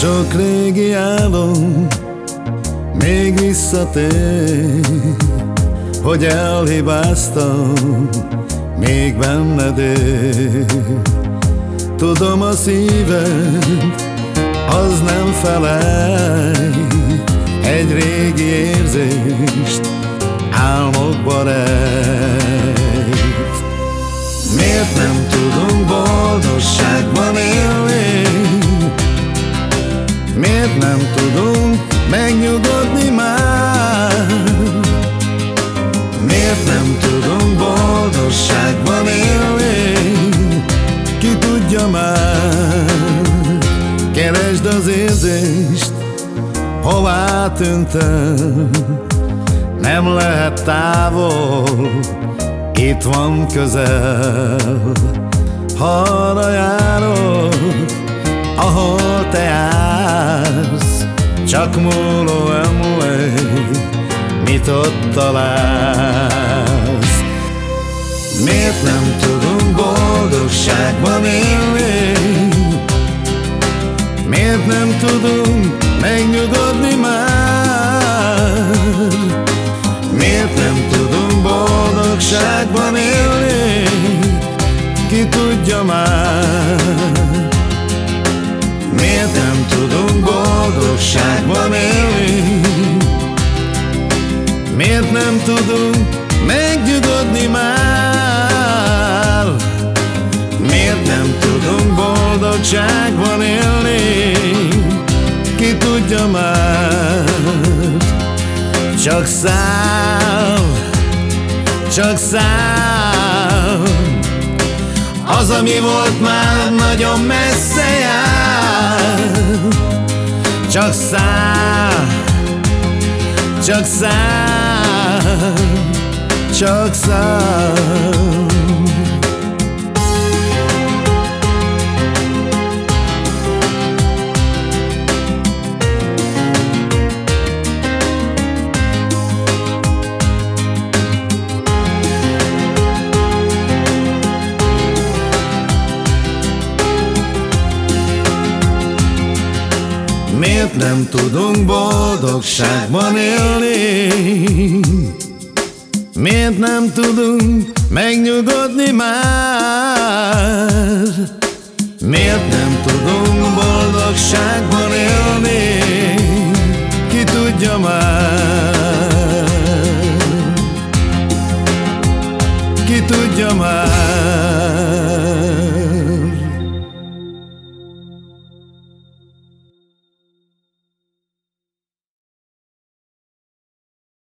Sok régi álom még visszatér Hogy elhibáztam, még benned él Tudom a szíved, az nem felej Egy régi érzést álmokba rejt Miért nem tudunk boldogságban élni? Miért nem tudunk megnyugodni már? Miért nem tudunk boldogságban élni? Ki tudja már? Keresd az érzést, hová tűntem Nem lehet távol, itt van közel arra járok, ahol te jársz Csak múló emlék, mit ott találsz Miért nem tudunk boldogságban élni? Miért nem tudunk megnyugodni már? Miért nem tudunk boldogságban élni? Ki tudja már? Miért nem tudunk boldogságban Miért nem tudunk megnyugodni már? Miért nem tudunk boldogságban élni? Ki tudja már? Csak száll, csak száll Az, ami volt már nagyon messze jár Csak száll, csak száll, csak száll Miért nem tudunk boldogságban élni? Miért nem tudunk megnyugodni már? Miért nem tudunk boldogságban élni? Ki tudja már? Ki tudja már?